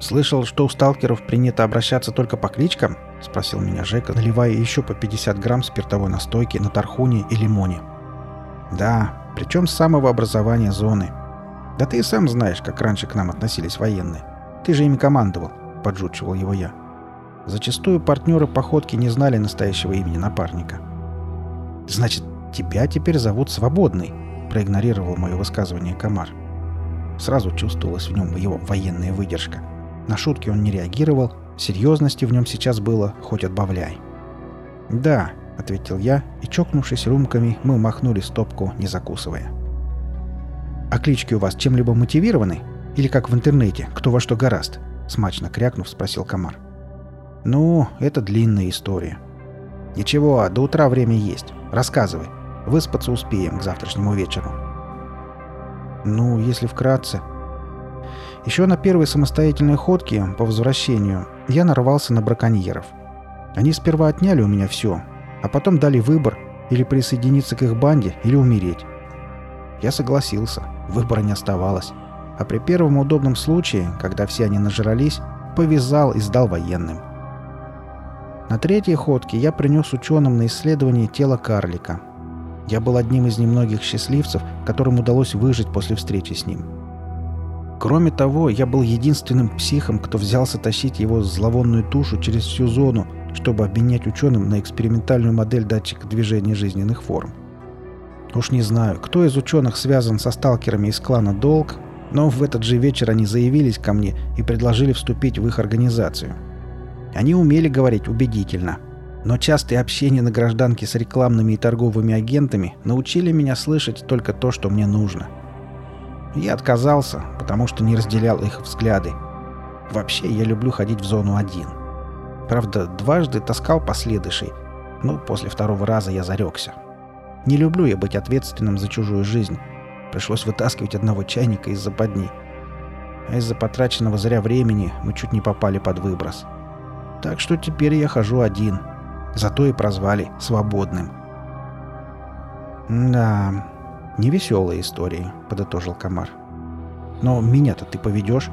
«Слышал, что у сталкеров принято обращаться только по кличкам?» — спросил меня Жека, наливая еще по 50 грамм спиртовой настойки на тархуне и лимоне. «Да, причем с самого образования зоны. Да ты и сам знаешь, как раньше к нам относились военные. Ты же ими командовал», — поджучивал его я. Зачастую партнеры походки не знали настоящего имени напарника. «Значит, тебя теперь зовут Свободный», — проигнорировал мое высказывание Комар. Сразу чувствовалась в нем его военная выдержка. На шутки он не реагировал, серьезности в нем сейчас было, хоть отбавляй. «Да», — ответил я, и, чокнувшись рюмками, мы махнули стопку, не закусывая. «А клички у вас чем-либо мотивированы? Или как в интернете, кто во что гораст?» — смачно крякнув, спросил комар. «Ну, это длинная история». «Ничего, до утра время есть. Рассказывай. Выспаться успеем к завтрашнему вечеру». «Ну, если вкратце...» Еще на первой самостоятельной ходке по возвращению я нарвался на браконьеров. Они сперва отняли у меня все, а потом дали выбор или присоединиться к их банде, или умереть. Я согласился, выбора не оставалось. А при первом удобном случае, когда все они нажрались, повязал и сдал военным. На третьей ходке я принес ученым на исследование тело карлика. Я был одним из немногих счастливцев, которым удалось выжить после встречи с ним. Кроме того, я был единственным психом, кто взялся тащить его зловонную тушу через всю зону, чтобы обменять ученым на экспериментальную модель датчика движения жизненных форм. Уж не знаю, кто из ученых связан со сталкерами из клана Долг, но в этот же вечер они заявились ко мне и предложили вступить в их организацию. Они умели говорить убедительно, но частое общение на гражданке с рекламными и торговыми агентами научили меня слышать только то, что мне нужно – я отказался, потому что не разделял их взгляды. Вообще, я люблю ходить в зону один. Правда, дважды таскал последующий, но после второго раза я зарекся. Не люблю я быть ответственным за чужую жизнь. Пришлось вытаскивать одного чайника из западни. А из-за потраченного зря времени мы чуть не попали под выброс. Так что теперь я хожу один. Зато и прозвали «свободным». Да, «Невеселые истории», — подытожил Комар. «Но меня-то ты поведешь?»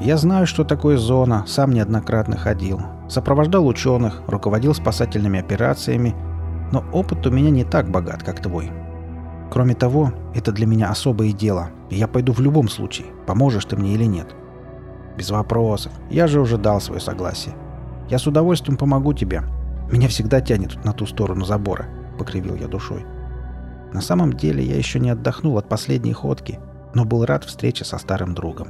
«Я знаю, что такое зона, сам неоднократно ходил. Сопровождал ученых, руководил спасательными операциями, но опыт у меня не так богат, как твой. Кроме того, это для меня особое дело, я пойду в любом случае, поможешь ты мне или нет». «Без вопросов. Я же уже дал свое согласие. Я с удовольствием помогу тебе. Меня всегда тянет на ту сторону забора», — покривил я душой. На самом деле я еще не отдохнул от последней ходки, но был рад встрече со старым другом.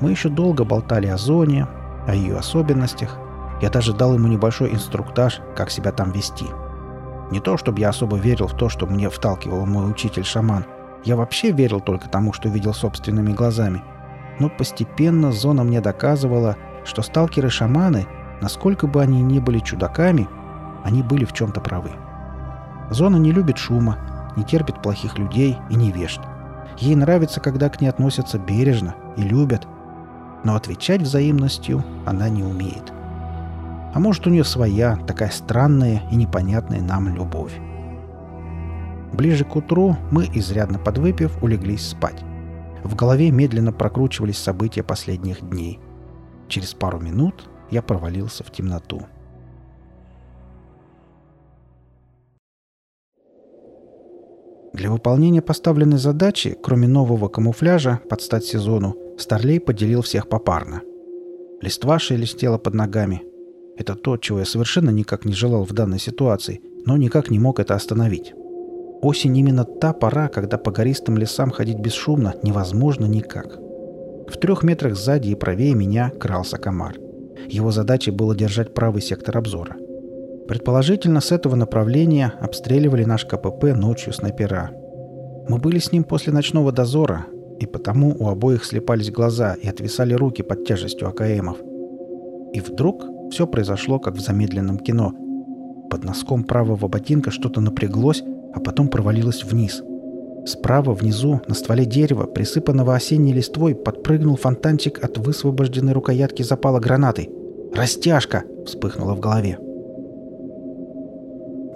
Мы еще долго болтали о зоне, о ее особенностях. Я даже дал ему небольшой инструктаж, как себя там вести. Не то, чтобы я особо верил в то, что мне вталкивал мой учитель-шаман. Я вообще верил только тому, что видел собственными глазами. Но постепенно зона мне доказывала, что сталкеры-шаманы, насколько бы они ни были чудаками, они были в чем-то правы. Зона не любит шума, не терпит плохих людей и невежд. Ей нравится, когда к ней относятся бережно и любят. Но отвечать взаимностью она не умеет. А может, у нее своя, такая странная и непонятная нам любовь. Ближе к утру мы, изрядно подвыпив, улеглись спать. В голове медленно прокручивались события последних дней. Через пару минут я провалился в темноту. Для выполнения поставленной задачи, кроме нового камуфляжа под стать сезону, Старлей поделил всех попарно. Листва шелестела под ногами. Это то, чего я совершенно никак не желал в данной ситуации, но никак не мог это остановить. Осень именно та пора, когда по гористым лесам ходить бесшумно невозможно никак. В трех метрах сзади и правее меня крался комар. Его задачей было держать правый сектор обзора. Предположительно, с этого направления обстреливали наш КПП ночью снайпера. Мы были с ним после ночного дозора, и потому у обоих слепались глаза и отвисали руки под тяжестью АКМов. И вдруг все произошло, как в замедленном кино. Под носком правого ботинка что-то напряглось, а потом провалилось вниз. Справа, внизу, на стволе дерева, присыпанного осенней листвой, подпрыгнул фонтанчик от высвобожденной рукоятки запала гранаты. «Растяжка!» — вспыхнуло в голове.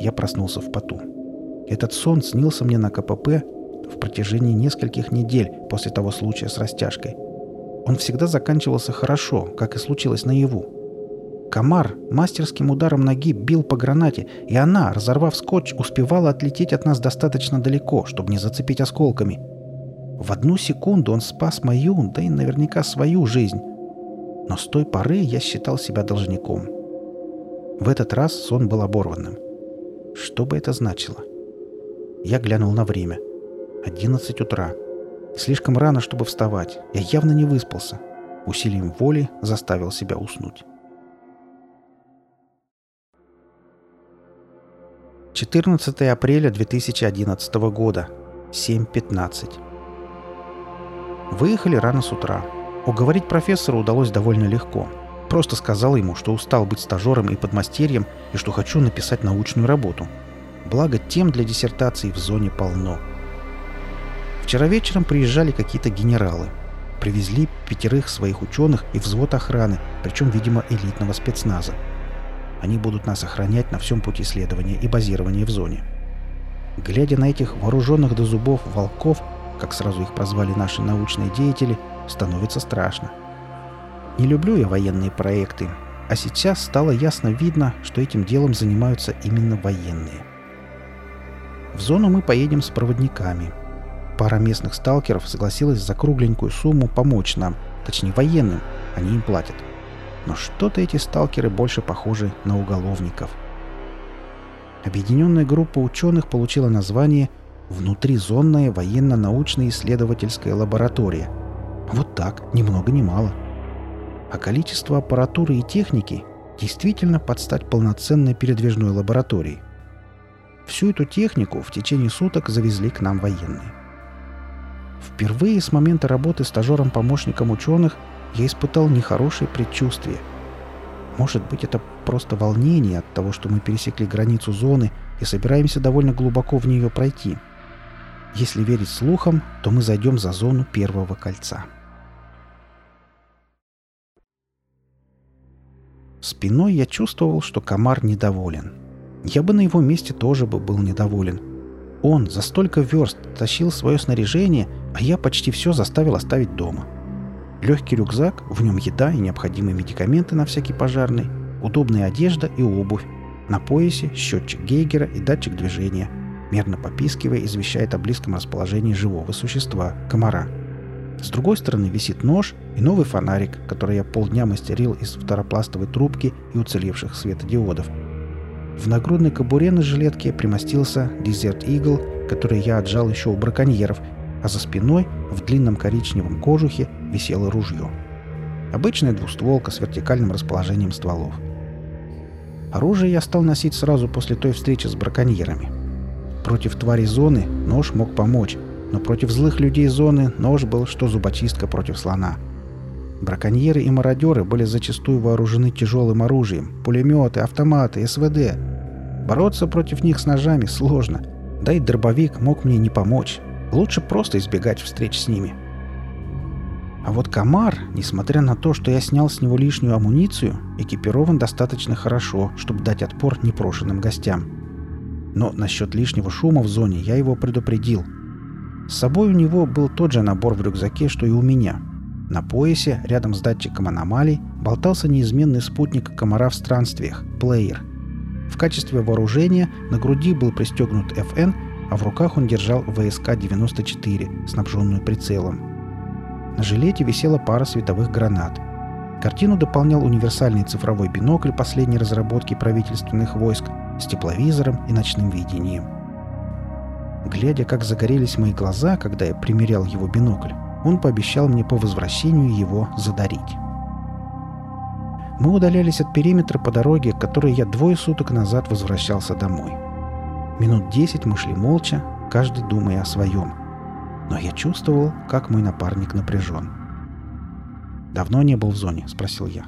Я проснулся в поту. Этот сон снился мне на КПП в протяжении нескольких недель после того случая с растяжкой. он всегда заканчивался хорошо, как и случилось наяву. Комар мастерским ударом ноги бил по гранате, и она, разорвав скотч, успевала отлететь от нас достаточно далеко, чтобы не зацепить осколками. В одну секунду он спас мою, да и наверняка свою жизнь. Но с той поры я считал себя должником. В этот раз сон был оборванным. Что бы это значило? Я глянул на время. Одиннадцать утра. Слишком рано, чтобы вставать. Я явно не выспался. Усилием воли заставил себя уснуть. 14 апреля 2011 года. 7.15. Выехали рано с утра. Уговорить профессора удалось довольно легко. Просто сказал ему, что устал быть стажером и подмастерьем, и что хочу написать научную работу. Благо, тем для диссертации в зоне полно. Вчера вечером приезжали какие-то генералы. Привезли пятерых своих ученых и взвод охраны, причем, видимо, элитного спецназа. Они будут нас охранять на всем пути следования и базирования в зоне. Глядя на этих вооруженных до зубов волков, как сразу их прозвали наши научные деятели, становится страшно. Не люблю я военные проекты, а сейчас стало ясно видно, что этим делом занимаются именно военные. В зону мы поедем с проводниками – Пара местных сталкеров согласилась за кругленькую сумму помочь нам, точнее военным, они им платят. Но что-то эти сталкеры больше похожи на уголовников. Объединенная группа ученых получила название «Внутризонная военно-научная исследовательская лаборатория». Вот так, ни много ни мало. А количество аппаратуры и техники действительно под стать полноценной передвижной лабораторией. Всю эту технику в течение суток завезли к нам военные. Впервые с момента работы стажером-помощником ученых я испытал нехорошее предчувствие. Может быть, это просто волнение от того, что мы пересекли границу зоны и собираемся довольно глубоко в нее пройти. Если верить слухам, то мы зайдем за зону первого кольца. Спиной я чувствовал, что комар недоволен. Я бы на его месте тоже бы был недоволен – он за столько верст тащил свое снаряжение, а я почти все заставил оставить дома. Легкий рюкзак, в нем еда и необходимые медикаменты на всякий пожарный, удобная одежда и обувь. На поясе счетчик Гейгера и датчик движения. Мерно попискивая, извещает о близком расположении живого существа – комара. С другой стороны висит нож и новый фонарик, который я полдня мастерил из второпластовой трубки и уцелевших светодиодов – в нагрудной кобуре на жилетке примостился Desert Eagle, который я отжал еще у браконьеров, а за спиной в длинном коричневом кожухе висело ружье. Обычная двустволка с вертикальным расположением стволов. Оружие я стал носить сразу после той встречи с браконьерами. Против твари зоны нож мог помочь, но против злых людей зоны нож был что зубочистка против слона. Браконьеры и мародеры были зачастую вооружены тяжелым оружием, пулеметы, автоматы, СВД. Бороться против них с ножами сложно, да и дробовик мог мне не помочь. Лучше просто избегать встреч с ними. А вот комар, несмотря на то, что я снял с него лишнюю амуницию, экипирован достаточно хорошо, чтобы дать отпор непрошенным гостям. Но насчет лишнего шума в зоне я его предупредил. С собой у него был тот же набор в рюкзаке, что и у меня – на поясе, рядом с датчиком аномалий, болтался неизменный спутник комара в странствиях – плеер. В качестве вооружения на груди был пристегнут FN, а в руках он держал ВСК-94, снабженную прицелом. На жилете висела пара световых гранат. Картину дополнял универсальный цифровой бинокль последней разработки правительственных войск с тепловизором и ночным видением. Глядя, как загорелись мои глаза, когда я примерял его бинокль, он пообещал мне по возвращению его задарить. Мы удалялись от периметра по дороге, которой я двое суток назад возвращался домой. Минут десять мы шли молча, каждый думая о своем. Но я чувствовал, как мой напарник напряжен. «Давно не был в зоне?» – спросил я.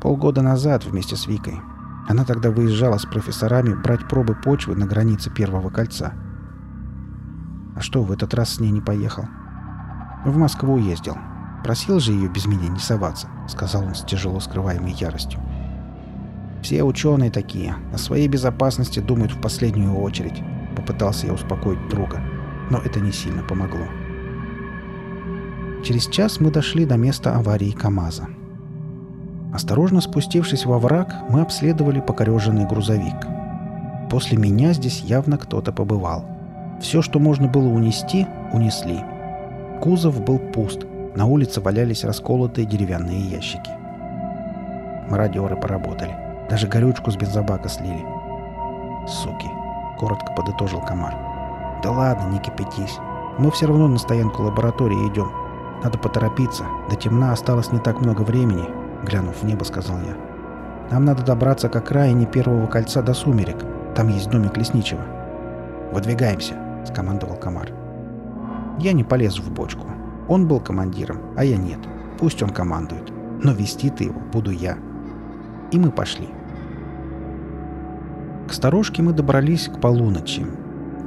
«Полгода назад вместе с Викой. Она тогда выезжала с профессорами брать пробы почвы на границе Первого кольца. А что, в этот раз с ней не поехал?» В Москву ездил. Просил же ее без меня не соваться, сказал он с тяжело скрываемой яростью. Все ученые такие, о своей безопасности думают в последнюю очередь. Попытался я успокоить друга, но это не сильно помогло. Через час мы дошли до места аварии КАМАЗа. Осторожно спустившись во враг, мы обследовали покореженный грузовик. После меня здесь явно кто-то побывал. Все, что можно было унести, унесли. Кузов был пуст, на улице валялись расколотые деревянные ящики. Мародеры поработали. Даже горючку с бензобака слили. «Суки!» — коротко подытожил комар. «Да ладно, не кипятись. Мы все равно на стоянку лаборатории идем. Надо поторопиться. До темна осталось не так много времени», — глянув в небо, сказал я. «Нам надо добраться к окраине первого кольца до сумерек. Там есть домик лесничего». «Выдвигаемся», — скомандовал комар. Я не полез в бочку. Он был командиром, а я нет. Пусть он командует. Но вести-то его буду я. И мы пошли. К сторожке мы добрались к полуночи.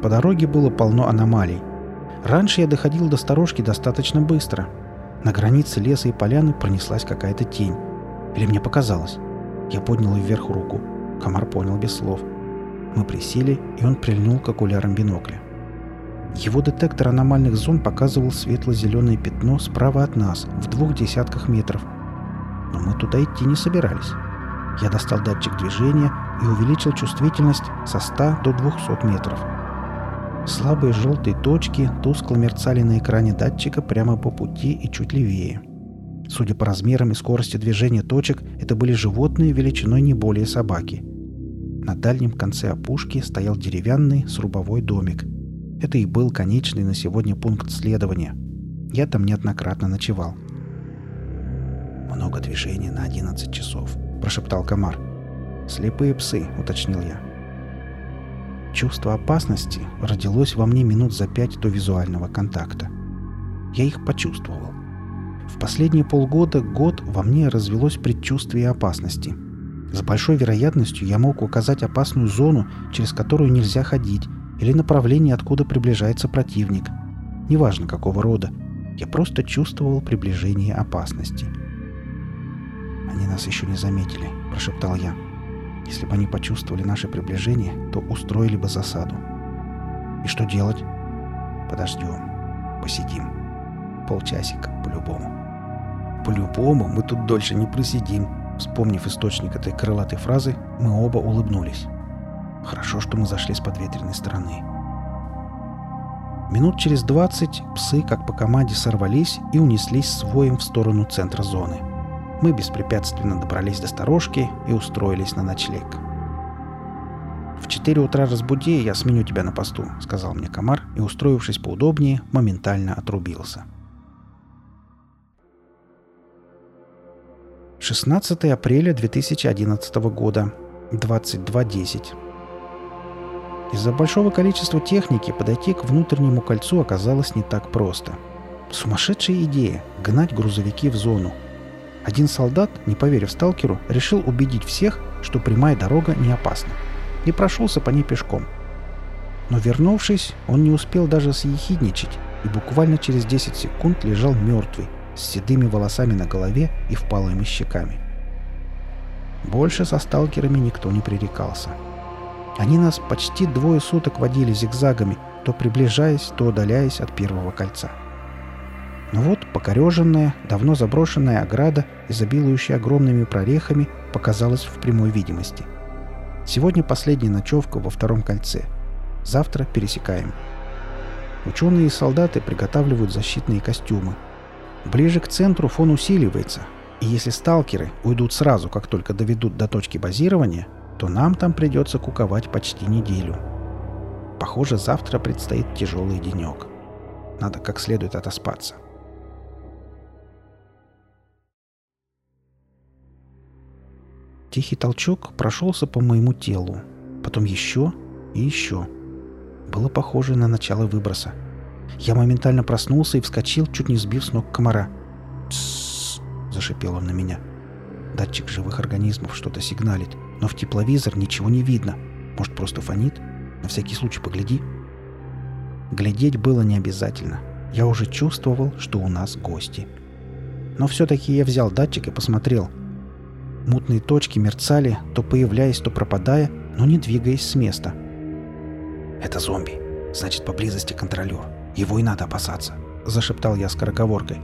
По дороге было полно аномалий. Раньше я доходил до сторожки достаточно быстро. На границе леса и поляны пронеслась какая-то тень. Или мне показалось. Я поднял вверх руку. Комар понял без слов. Мы присели, и он прильнул к окулярам бинокля. Его детектор аномальных зон показывал светло-зеленое пятно справа от нас, в двух десятках метров. Но мы туда идти не собирались. Я достал датчик движения и увеличил чувствительность со 100 до 200 метров. Слабые желтые точки тускло мерцали на экране датчика прямо по пути и чуть левее. Судя по размерам и скорости движения точек, это были животные величиной не более собаки. На дальнем конце опушки стоял деревянный срубовой домик. Это и был конечный на сегодня пункт следования. Я там неоднократно ночевал. «Много движений на 11 часов», — прошептал комар. «Слепые псы», — уточнил я. Чувство опасности родилось во мне минут за пять до визуального контакта. Я их почувствовал. В последние полгода, год во мне развелось предчувствие опасности. С большой вероятностью я мог указать опасную зону, через которую нельзя ходить, или направление, откуда приближается противник. Неважно какого рода, я просто чувствовал приближение опасности. «Они нас еще не заметили», – прошептал я. Если бы они почувствовали наше приближение, то устроили бы засаду. И что делать? Подождем. Посидим. Полчасика, по-любому. По-любому мы тут дольше не просидим. Вспомнив источник этой крылатой фразы, мы оба улыбнулись. Хорошо, что мы зашли с подветренной стороны. Минут через двадцать псы, как по команде, сорвались и унеслись с воем в сторону центра зоны мы беспрепятственно добрались до сторожки и устроились на ночлег. «В четыре утра разбуди, я сменю тебя на посту», — сказал мне комар и, устроившись поудобнее, моментально отрубился. 16 апреля 2011 года, 22.10. Из-за большого количества техники подойти к внутреннему кольцу оказалось не так просто. Сумасшедшая идея — гнать грузовики в зону — один солдат, не поверив сталкеру, решил убедить всех, что прямая дорога не опасна, и прошелся по ней пешком. Но вернувшись, он не успел даже съехидничать и буквально через 10 секунд лежал мертвый, с седыми волосами на голове и впалыми щеками. Больше со сталкерами никто не пререкался. Они нас почти двое суток водили зигзагами, то приближаясь, то удаляясь от первого кольца. Но вот покореженная, давно заброшенная ограда, изобилующая огромными прорехами, показалась в прямой видимости. Сегодня последняя ночевка во втором кольце. Завтра пересекаем. Ученые и солдаты приготавливают защитные костюмы. Ближе к центру фон усиливается, и если сталкеры уйдут сразу, как только доведут до точки базирования, то нам там придется куковать почти неделю. Похоже, завтра предстоит тяжелый денек. Надо как следует отоспаться. Тихий толчок прошелся по моему телу. Потом еще и еще. Было похоже на начало выброса. Я моментально проснулся и вскочил, чуть не сбив с ног комара. «Тссс!» – зашипел он на меня. Датчик живых организмов что-то сигналит, но в тепловизор ничего не видно. Может, просто фонит? На всякий случай погляди. Глядеть было не обязательно. Я уже чувствовал, что у нас гости. Но все-таки я взял датчик и посмотрел – Мутные точки мерцали, то появляясь, то пропадая, но не двигаясь с места. «Это зомби. Значит, поблизости контролер. Его и надо опасаться», — зашептал я скороговоркой.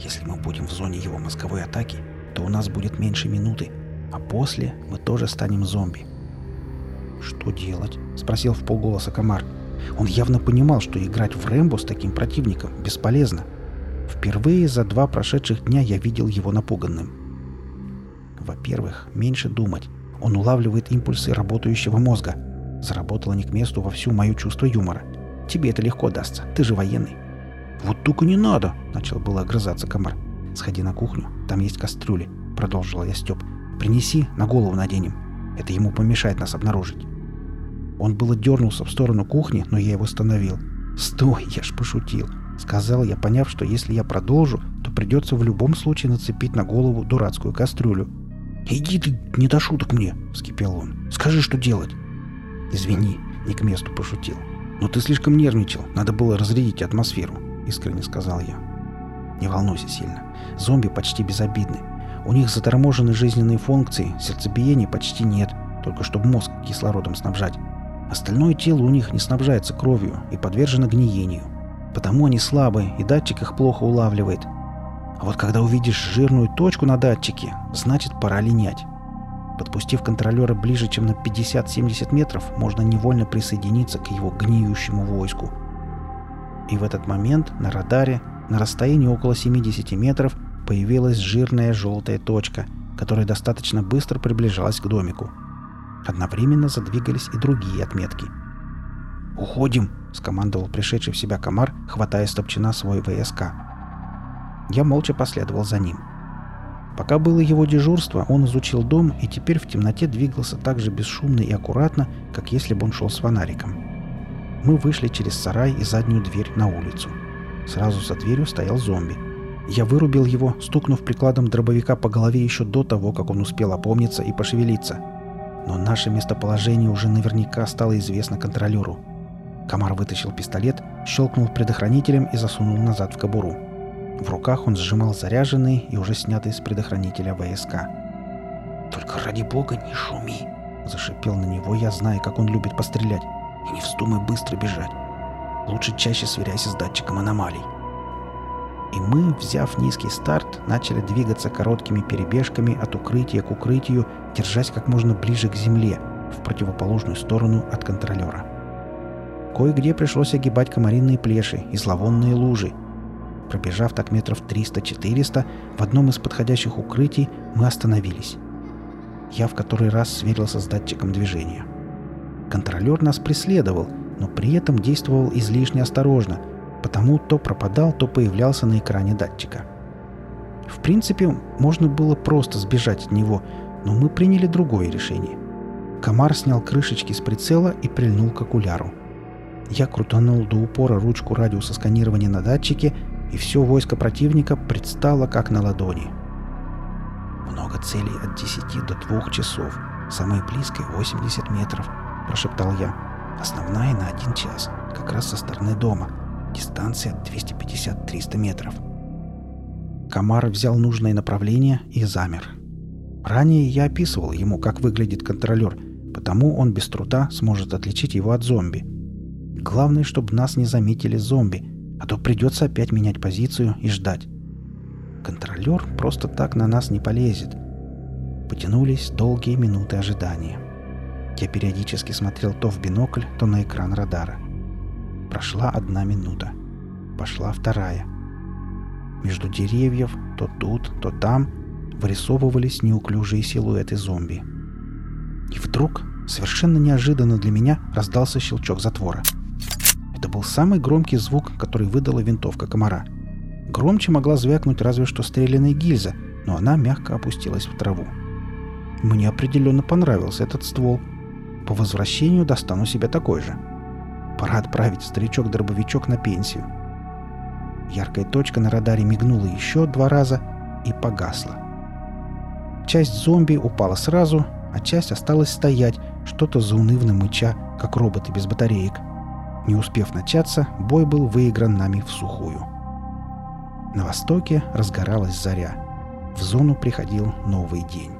Если мы будем в зоне его мозговой атаки, то у нас будет меньше минуты, а после мы тоже станем зомби. «Что делать?» — спросил в полголоса комар. Он явно понимал, что играть в Рэмбо с таким противником бесполезно. Впервые за два прошедших дня я видел его напуганным. Во-первых, меньше думать. Он улавливает импульсы работающего мозга. Заработало не к месту во всю мое чувство юмора. Тебе это легко дастся, ты же военный. «Вот только не надо!» — начал было огрызаться комар. «Сходи на кухню, там есть кастрюли», — продолжила я Степ. «Принеси, на голову наденем. Это ему помешает нас обнаружить». Он было дернулся в сторону кухни, но я его остановил. «Стой, я ж пошутил!» — сказал я, поняв, что если я продолжу, то придется в любом случае нацепить на голову дурацкую кастрюлю. «Иди ты, не до шуток мне!» — вскипел он. «Скажи, что делать!» «Извини, не к месту пошутил. Но ты слишком нервничал, надо было разрядить атмосферу», — искренне сказал я. «Не волнуйся сильно. Зомби почти безобидны. У них заторможены жизненные функции, сердцебиения почти нет, только чтобы мозг кислородом снабжать. Остальное тело у них не снабжается кровью и подвержено гниению. Потому они слабые, и датчик их плохо улавливает. А вот когда увидишь жирную точку на датчике, значит пора линять. Подпустив контролера ближе, чем на 50-70 метров, можно невольно присоединиться к его гниющему войску. И в этот момент на радаре, на расстоянии около 70 метров, появилась жирная желтая точка, которая достаточно быстро приближалась к домику. Одновременно задвигались и другие отметки. «Уходим!» — скомандовал пришедший в себя комар, хватая с свой ВСК. Я молча последовал за ним. Пока было его дежурство, он изучил дом и теперь в темноте двигался так же бесшумно и аккуратно, как если бы он шел с фонариком. Мы вышли через сарай и заднюю дверь на улицу. Сразу за дверью стоял зомби. Я вырубил его, стукнув прикладом дробовика по голове еще до того, как он успел опомниться и пошевелиться. Но наше местоположение уже наверняка стало известно контролеру. Комар вытащил пистолет, щелкнул предохранителем и засунул назад в кобуру. В руках он сжимал заряженный и уже снятый с предохранителя ВСК. «Только ради бога не шуми!» – зашипел на него я, зная, как он любит пострелять. «И не вздумай быстро бежать. Лучше чаще сверяйся с датчиком аномалий». И мы, взяв низкий старт, начали двигаться короткими перебежками от укрытия к укрытию, держась как можно ближе к земле, в противоположную сторону от контролера. Кое-где пришлось огибать комаринные плеши и зловонные лужи. Пробежав так метров 300-400, в одном из подходящих укрытий мы остановились. Я в который раз сверился с датчиком движения. Контролер нас преследовал, но при этом действовал излишне осторожно, потому то пропадал, то появлялся на экране датчика. В принципе, можно было просто сбежать от него, но мы приняли другое решение. Комар снял крышечки с прицела и прильнул к окуляру. Я крутанул до упора ручку радиуса сканирования на датчике, и все войско противника предстало как на ладони. «Много целей от 10 до 2 часов. Самое близкое 80 метров», – прошептал я. «Основная на один час, как раз со стороны дома. Дистанция 250-300 метров». Комар взял нужное направление и замер. Ранее я описывал ему, как выглядит контролер, потому он без труда сможет отличить его от зомби – Главное, чтобы нас не заметили зомби, а то придется опять менять позицию и ждать. Контролер просто так на нас не полезет. Потянулись долгие минуты ожидания. Я периодически смотрел то в бинокль, то на экран радара. Прошла одна минута. Пошла вторая. Между деревьев, то тут, то там, вырисовывались неуклюжие силуэты зомби. И вдруг, совершенно неожиданно для меня, раздался щелчок затвора — это был самый громкий звук, который выдала винтовка комара. Громче могла звякнуть разве что стрелянная гильза, но она мягко опустилась в траву. Мне определенно понравился этот ствол. По возвращению достану себе такой же. Пора отправить старичок-дробовичок на пенсию. Яркая точка на радаре мигнула еще два раза и погасла. Часть зомби упала сразу, а часть осталась стоять, что-то заунывно мыча, как роботы без батареек – не успев начаться, бой был выигран нами в сухую. На востоке разгоралась заря. В зону приходил новый день.